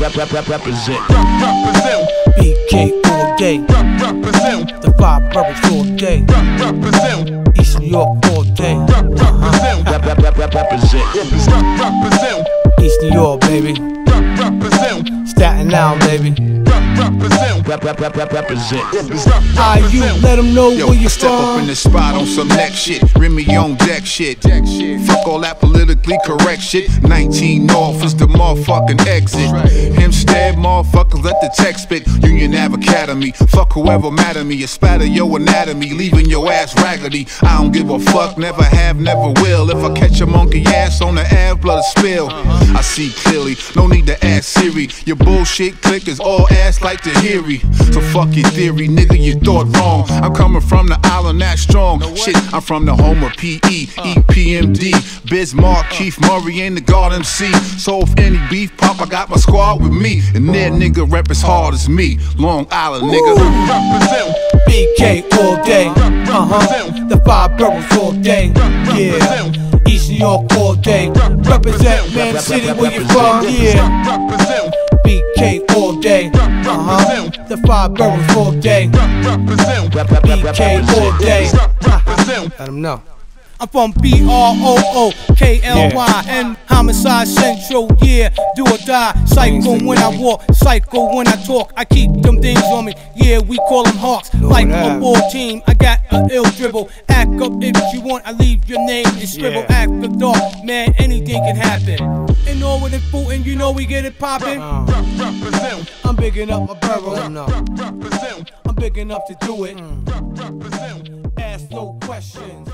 rep, rep, rep, rep, represent. Represent, BK all day. represent, The five brothers all day. represent, East New York all day. represent, Rep, rep, rep, rep, represent. represent, East New York, baby. represent, Staten Island, baby. Represent, Rep, rep, rep, rep, represent. I you let them know Yo, where you step up in the spot on some next shit. Remy on deck shit. Fuck all that politically correct shit. 19 North is the motherfucking exit. Hempstead motherfuckers let the text spit. Union Ave Academy. Fuck whoever mad at me. You spatter your anatomy, leaving your ass raggedy. I don't give a fuck, never have, never will. If I catch a monkey ass on the Ave, blood spill. Uh-huh. I see clearly, no need to ask Siri. Your bullshit click is all ass like the Heary. So fuck your theory, nigga, you thought wrong. I'm coming from the island that strong. Shit, I'm from the home of E, PE, EPMD. Biz Markie, Keith Murray, and the God MC. So if any beef pop, I got my squad with me. And that nigga rep as hard as me. Long Island, nigga. represent, BK all day. Uh huh. The five brothers all day. Yeah. East New York all day. Represent Man City where you from. Yeah. Huh. The five brothers all day. BK all day. represent. Let them know. I'm from B R O O K L Y and Homicide Central, yeah, do or die. Psycho when I walk, psycho when I talk. I keep them things on me, yeah, we call them hawks. Like a ball team, I got a ill dribble. Act up if you want, I leave your name and scribble. Act the dark, man, anything can happen. And all with it footin', you know we get it poppin'. Represent, I'm big enough, my borough. represent, I'm big enough to do it. represent. Ask no questions.